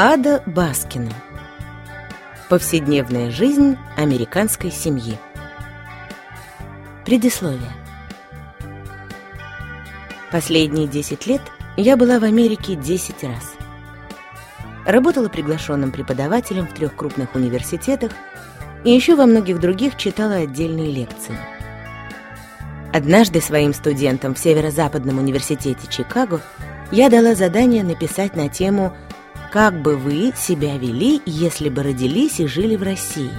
Ада Баскина Повседневная жизнь американской семьи Предисловие Последние 10 лет я была в Америке 10 раз. Работала приглашенным преподавателем в трех крупных университетах и еще во многих других читала отдельные лекции. Однажды своим студентам в Северо-Западном университете Чикаго я дала задание написать на тему «Связь» Как бы вы себя вели, если бы родились и жили в России?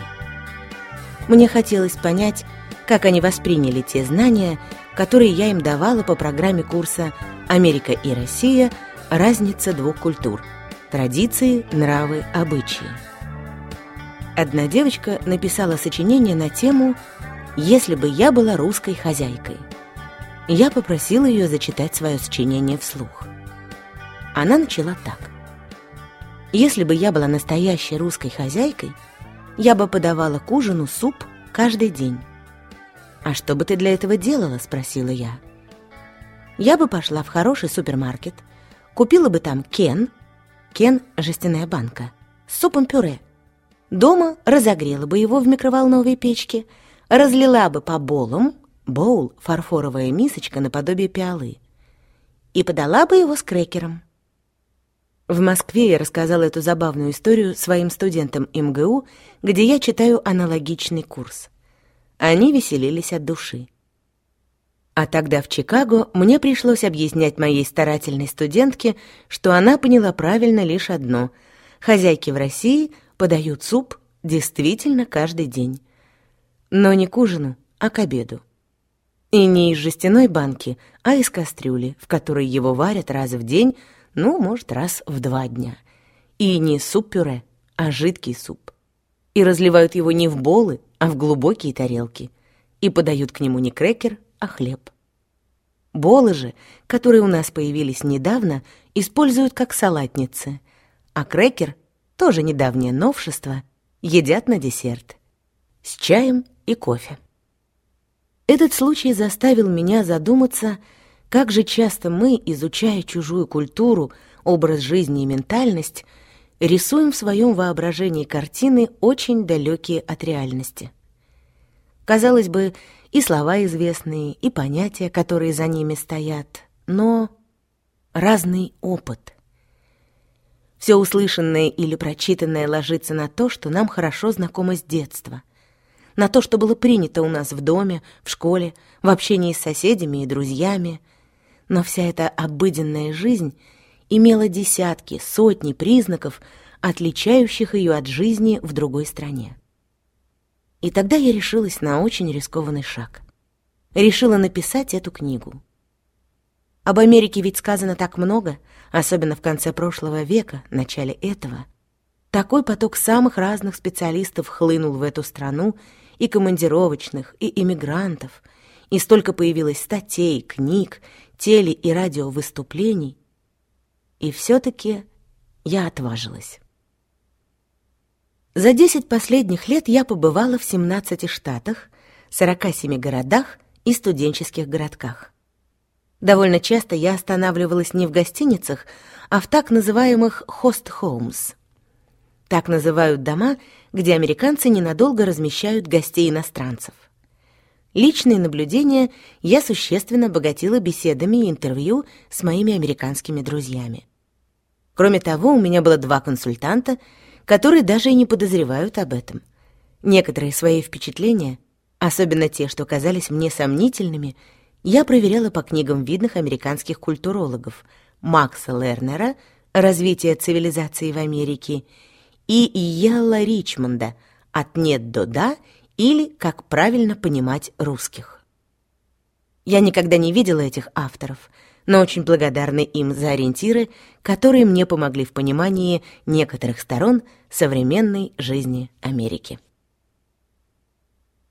Мне хотелось понять, как они восприняли те знания, которые я им давала по программе курса «Америка и Россия. Разница двух культур. Традиции, нравы, обычаи». Одна девочка написала сочинение на тему «Если бы я была русской хозяйкой». Я попросила ее зачитать свое сочинение вслух. Она начала так. Если бы я была настоящей русской хозяйкой, я бы подавала к ужину суп каждый день. «А что бы ты для этого делала?» – спросила я. Я бы пошла в хороший супермаркет, купила бы там кен, кен – жестяная банка, с супом-пюре. Дома разогрела бы его в микроволновой печке, разлила бы по болам, боул – фарфоровая мисочка наподобие пиалы, и подала бы его с крекером – в Москве я рассказала эту забавную историю своим студентам МГУ, где я читаю аналогичный курс. Они веселились от души. А тогда в Чикаго мне пришлось объяснять моей старательной студентке, что она поняла правильно лишь одно — хозяйки в России подают суп действительно каждый день. Но не к ужину, а к обеду. И не из жестяной банки, а из кастрюли, в которой его варят раз в день — ну, может, раз в два дня. И не суп-пюре, а жидкий суп. И разливают его не в болы, а в глубокие тарелки. И подают к нему не крекер, а хлеб. Болы же, которые у нас появились недавно, используют как салатницы, а крекер, тоже недавнее новшество, едят на десерт. С чаем и кофе. Этот случай заставил меня задуматься как же часто мы, изучая чужую культуру, образ жизни и ментальность, рисуем в своем воображении картины, очень далекие от реальности. Казалось бы, и слова известные, и понятия, которые за ними стоят, но разный опыт. Все услышанное или прочитанное ложится на то, что нам хорошо знакомо с детства, на то, что было принято у нас в доме, в школе, в общении с соседями и друзьями – но вся эта обыденная жизнь имела десятки, сотни признаков, отличающих ее от жизни в другой стране. И тогда я решилась на очень рискованный шаг. Решила написать эту книгу. Об Америке ведь сказано так много, особенно в конце прошлого века, начале этого. Такой поток самых разных специалистов хлынул в эту страну, и командировочных, и иммигрантов, и столько появилось статей, книг, теле- и радиовыступлений, и все-таки я отважилась. За 10 последних лет я побывала в 17 штатах, 47 городах и студенческих городках. Довольно часто я останавливалась не в гостиницах, а в так называемых «хост-хоумс». Так называют дома, где американцы ненадолго размещают гостей-иностранцев. Личные наблюдения я существенно обогатила беседами и интервью с моими американскими друзьями. Кроме того, у меня было два консультанта, которые даже и не подозревают об этом. Некоторые свои впечатления, особенно те, что казались мне сомнительными, я проверяла по книгам видных американских культурологов Макса Лернера «Развитие цивилизации в Америке» и Иелла Ричмонда «От нет до да» или «Как правильно понимать русских». Я никогда не видела этих авторов, но очень благодарна им за ориентиры, которые мне помогли в понимании некоторых сторон современной жизни Америки.